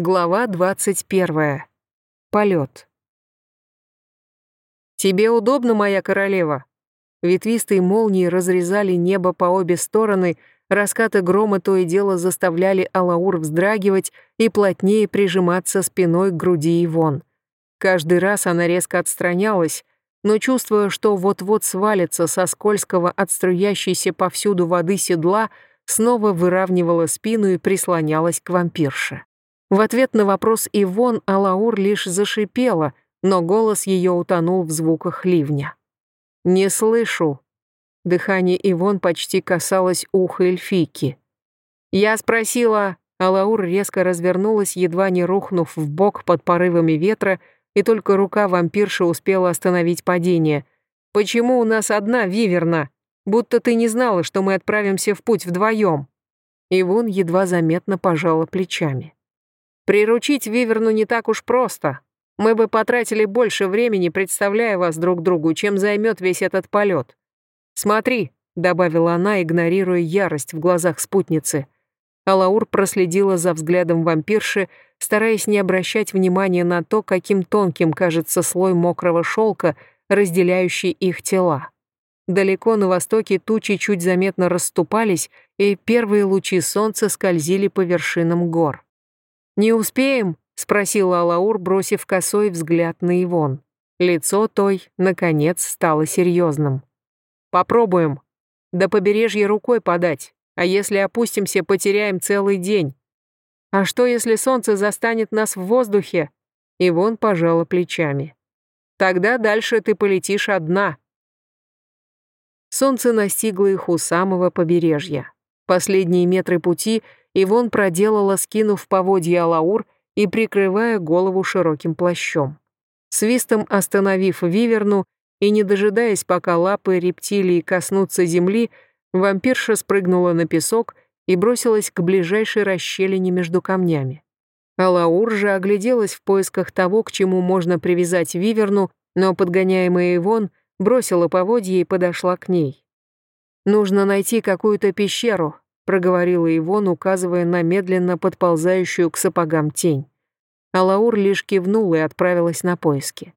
Глава 21. Полет. «Тебе удобно, моя королева?» Ветвистые молнии разрезали небо по обе стороны, раскаты грома то и дело заставляли Алаур вздрагивать и плотнее прижиматься спиной к груди Ивон. Каждый раз она резко отстранялась, но чувствуя, что вот-вот свалится со скользкого от струящейся повсюду воды седла, снова выравнивала спину и прислонялась к вампирше. В ответ на вопрос Ивон Алаур лишь зашипела, но голос ее утонул в звуках ливня. «Не слышу». Дыхание Ивон почти касалось уха эльфийки. «Я спросила...» Алаур резко развернулась, едва не рухнув в бок под порывами ветра, и только рука вампирши успела остановить падение. «Почему у нас одна виверна? Будто ты не знала, что мы отправимся в путь вдвоем». Ивон едва заметно пожала плечами. Приручить Виверну не так уж просто. Мы бы потратили больше времени, представляя вас друг другу, чем займет весь этот полет. Смотри, добавила она, игнорируя ярость в глазах спутницы. Алаур проследила за взглядом вампирши, стараясь не обращать внимания на то, каким тонким кажется слой мокрого шелка, разделяющий их тела. Далеко на востоке тучи чуть заметно расступались, и первые лучи солнца скользили по вершинам гор. «Не успеем?» — спросила Алаур, бросив косой взгляд на Ивон. Лицо той, наконец, стало серьезным. «Попробуем. До побережья рукой подать, а если опустимся, потеряем целый день. А что, если солнце застанет нас в воздухе?» Ивон пожала плечами. «Тогда дальше ты полетишь одна». Солнце настигло их у самого побережья. Последние метры пути — Ивон проделала, скинув поводья Алаур и прикрывая голову широким плащом. Свистом остановив виверну и не дожидаясь, пока лапы рептилии коснутся земли, вампирша спрыгнула на песок и бросилась к ближайшей расщелине между камнями. Алаур же огляделась в поисках того, к чему можно привязать виверну, но, подгоняемая Ивон, бросила поводья и подошла к ней. «Нужно найти какую-то пещеру», проговорила Ивон, указывая на медленно подползающую к сапогам тень. А Лаур лишь кивнула и отправилась на поиски.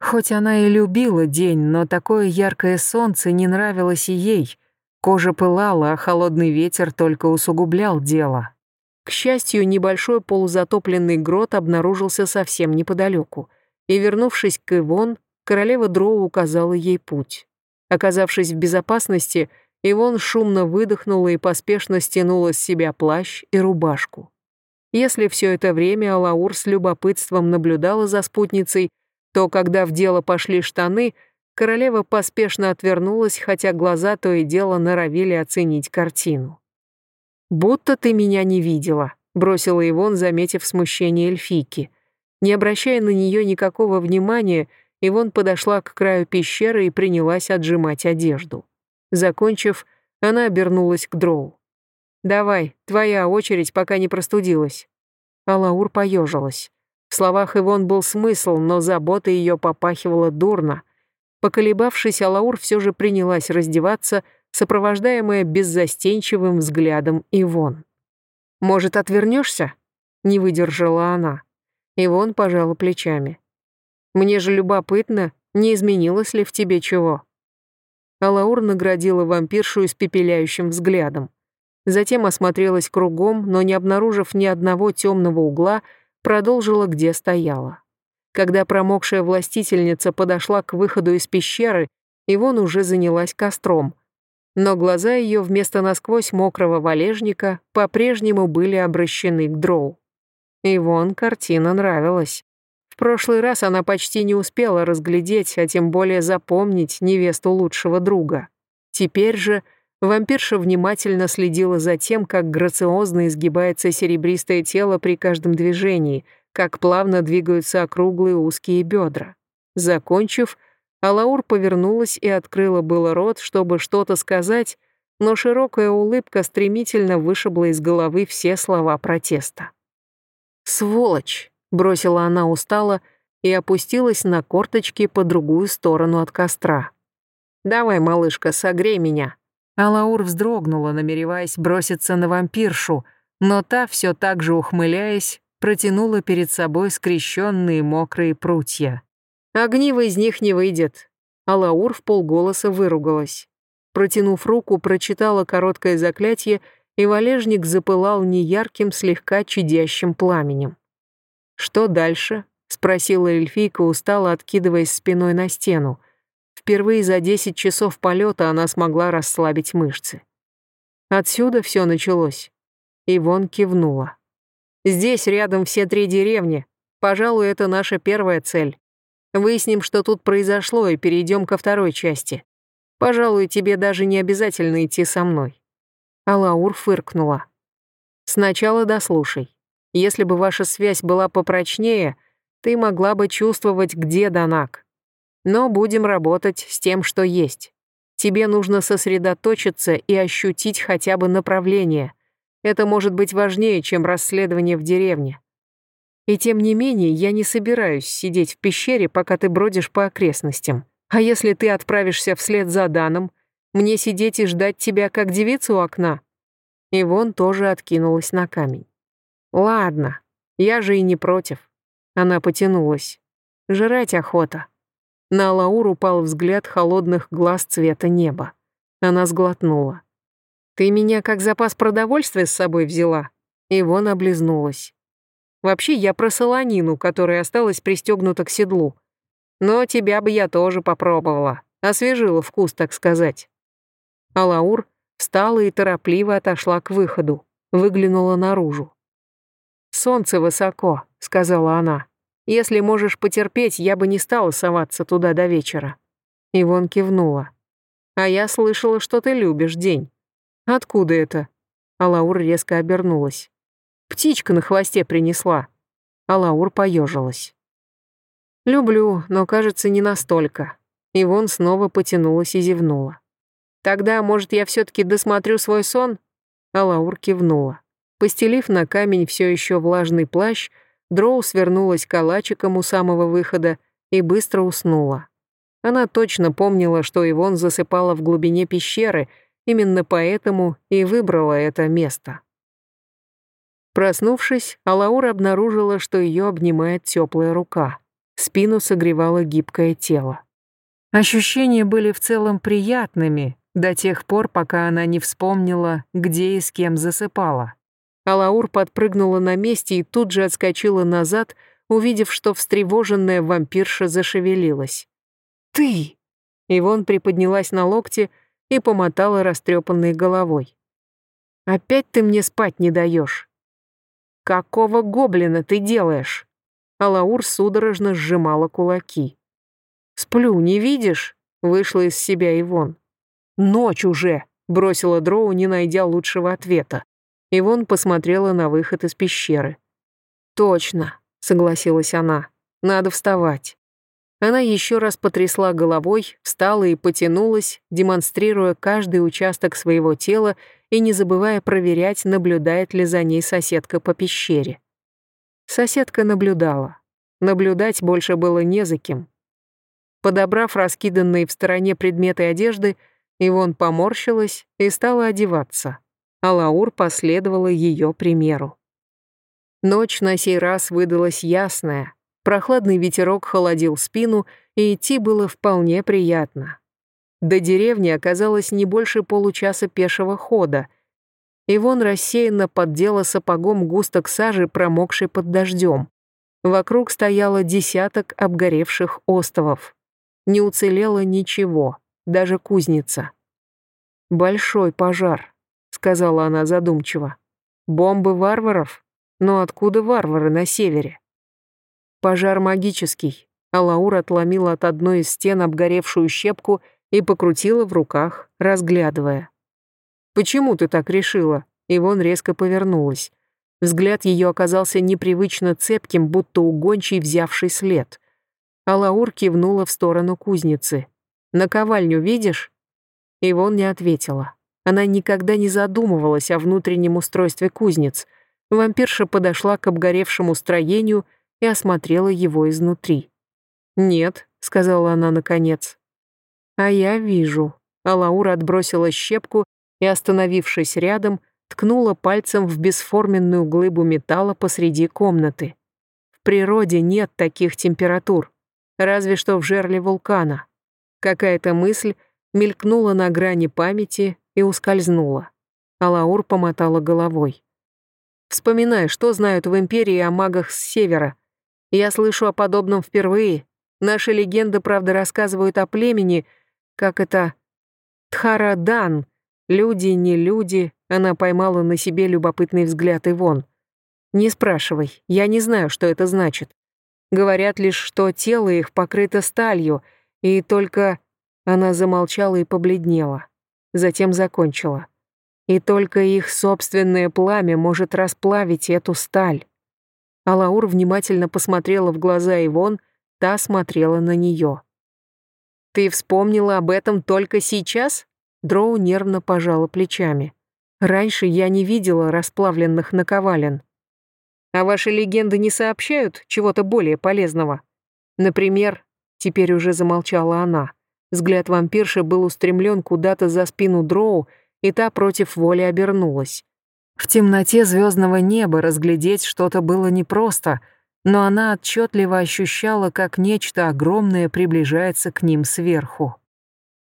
Хоть она и любила день, но такое яркое солнце не нравилось и ей. Кожа пылала, а холодный ветер только усугублял дело. К счастью, небольшой полузатопленный грот обнаружился совсем неподалеку, и, вернувшись к Ивон, королева Дроу указала ей путь. Оказавшись в безопасности, Ивон шумно выдохнула и поспешно стянула с себя плащ и рубашку. Если все это время Алаур с любопытством наблюдала за спутницей, то когда в дело пошли штаны, королева поспешно отвернулась, хотя глаза то и дело норовили оценить картину. «Будто ты меня не видела», — бросила Ивон, заметив смущение эльфийки. Не обращая на нее никакого внимания, Ивон подошла к краю пещеры и принялась отжимать одежду. Закончив, она обернулась к Дроу. «Давай, твоя очередь, пока не простудилась». Алаур поежилась. В словах Ивон был смысл, но забота ее попахивала дурно. Поколебавшись, Алаур все же принялась раздеваться, сопровождаемая беззастенчивым взглядом Ивон. «Может, отвернешься?» — не выдержала она. Ивон пожала плечами. «Мне же любопытно, не изменилось ли в тебе чего?» Алаур наградила вампиршу испепеляющим взглядом. Затем осмотрелась кругом, но не обнаружив ни одного темного угла, продолжила, где стояла. Когда промокшая властительница подошла к выходу из пещеры, Ивон уже занялась костром. Но глаза ее вместо насквозь мокрого валежника по-прежнему были обращены к дроу. Ивон картина нравилась. В прошлый раз она почти не успела разглядеть, а тем более запомнить невесту лучшего друга. Теперь же вампирша внимательно следила за тем, как грациозно изгибается серебристое тело при каждом движении, как плавно двигаются округлые узкие бедра. Закончив, Алаур повернулась и открыла было рот, чтобы что-то сказать, но широкая улыбка стремительно вышибла из головы все слова протеста. «Сволочь!» Бросила она устало и опустилась на корточки по другую сторону от костра. «Давай, малышка, согрей меня». Алаур вздрогнула, намереваясь броситься на вампиршу, но та, все так же ухмыляясь, протянула перед собой скрещенные мокрые прутья. Огниво из них не выйдет. А Лаур в полголоса выругалась. Протянув руку, прочитала короткое заклятие, и валежник запылал неярким, слегка чадящим пламенем. «Что дальше?» — спросила эльфийка, устало откидываясь спиной на стену. Впервые за десять часов полета она смогла расслабить мышцы. Отсюда все началось. Ивон кивнула. «Здесь рядом все три деревни. Пожалуй, это наша первая цель. Выясним, что тут произошло, и перейдем ко второй части. Пожалуй, тебе даже не обязательно идти со мной». Алаур фыркнула. «Сначала дослушай. Если бы ваша связь была попрочнее, ты могла бы чувствовать, где Данак. Но будем работать с тем, что есть. Тебе нужно сосредоточиться и ощутить хотя бы направление. Это может быть важнее, чем расследование в деревне. И тем не менее, я не собираюсь сидеть в пещере, пока ты бродишь по окрестностям. А если ты отправишься вслед за Даном, мне сидеть и ждать тебя, как девицу у окна?» Ивон тоже откинулась на камень. «Ладно, я же и не против». Она потянулась. «Жрать охота». На Лаур упал взгляд холодных глаз цвета неба. Она сглотнула. «Ты меня как запас продовольствия с собой взяла?» Ивон облизнулась. «Вообще я про солонину, которая осталась пристегнута к седлу. Но тебя бы я тоже попробовала. Освежила вкус, так сказать». Алаур встала и торопливо отошла к выходу, выглянула наружу. «Солнце высоко», — сказала она. Если можешь потерпеть, я бы не стала соваться туда до вечера». Ивон кивнула. «А я слышала, что ты любишь день». «Откуда это?» Алаур резко обернулась. «Птичка на хвосте принесла». Алаур поежилась. «Люблю, но, кажется, не настолько». Ивон снова потянулась и зевнула. «Тогда, может, я все таки досмотрю свой сон?» Алаур кивнула. Постелив на камень все еще влажный плащ, Дроу свернулась калачиком у самого выхода и быстро уснула. Она точно помнила, что Ивон засыпала в глубине пещеры, именно поэтому и выбрала это место. Проснувшись, Алаура обнаружила, что ее обнимает теплая рука. Спину согревало гибкое тело. Ощущения были в целом приятными до тех пор, пока она не вспомнила, где и с кем засыпала. Алаур подпрыгнула на месте и тут же отскочила назад, увидев, что встревоженная вампирша зашевелилась. «Ты!» Ивон приподнялась на локте и помотала растрепанной головой. «Опять ты мне спать не даешь. «Какого гоблина ты делаешь?» Алаур судорожно сжимала кулаки. «Сплю, не видишь?» — вышла из себя Ивон. «Ночь уже!» — бросила Дроу, не найдя лучшего ответа. Ивон посмотрела на выход из пещеры. «Точно», — согласилась она, — «надо вставать». Она еще раз потрясла головой, встала и потянулась, демонстрируя каждый участок своего тела и не забывая проверять, наблюдает ли за ней соседка по пещере. Соседка наблюдала. Наблюдать больше было не за кем. Подобрав раскиданные в стороне предметы одежды, Ивон поморщилась и стала одеваться а Лаур последовала ее примеру. Ночь на сей раз выдалась ясная, прохладный ветерок холодил спину, и идти было вполне приятно. До деревни оказалось не больше получаса пешего хода. Ивон рассеянно поддела сапогом густок сажи, промокшей под дождем. Вокруг стояло десяток обгоревших остовов. Не уцелело ничего, даже кузница. Большой пожар сказала она задумчиво. Бомбы варваров? Но откуда варвары на севере? Пожар магический. Алаур отломила от одной из стен обгоревшую щепку и покрутила в руках, разглядывая. «Почему ты так решила?» Ивон резко повернулась. Взгляд ее оказался непривычно цепким, будто угончий, взявший след. Алаур кивнула в сторону кузницы. «На ковальню видишь?» Ивон не ответила. Она никогда не задумывалась о внутреннем устройстве кузнец. Вампирша подошла к обгоревшему строению и осмотрела его изнутри. «Нет», — сказала она наконец. «А я вижу». Алаура отбросила щепку и, остановившись рядом, ткнула пальцем в бесформенную глыбу металла посреди комнаты. В природе нет таких температур, разве что в жерле вулкана. Какая-то мысль мелькнула на грани памяти и ускользнула. Алаур помотала головой. Вспоминай, что знают в Империи о магах с севера. Я слышу о подобном впервые. Наши легенды, правда, рассказывают о племени, как это... Тхарадан. Люди, не люди. Она поймала на себе любопытный взгляд Ивон. Не спрашивай, я не знаю, что это значит. Говорят лишь, что тело их покрыто сталью, и только... Она замолчала и побледнела. Затем закончила. И только их собственное пламя может расплавить эту сталь. Алаур внимательно посмотрела в глаза Ивон, та смотрела на нее. «Ты вспомнила об этом только сейчас?» Дроу нервно пожала плечами. «Раньше я не видела расплавленных наковален. А ваши легенды не сообщают чего-то более полезного? Например, теперь уже замолчала она. Взгляд вампирши был устремлен куда-то за спину Дроу, и та против воли обернулась. В темноте звездного неба разглядеть что-то было непросто, но она отчетливо ощущала, как нечто огромное приближается к ним сверху.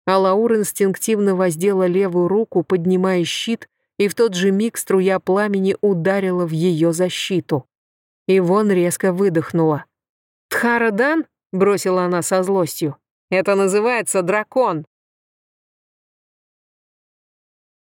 Алаур инстинктивно воздела левую руку, поднимая щит, и в тот же миг струя пламени ударила в ее защиту. Ивон резко выдохнула. «Тхарадан?» — бросила она со злостью. «Это называется дракон!»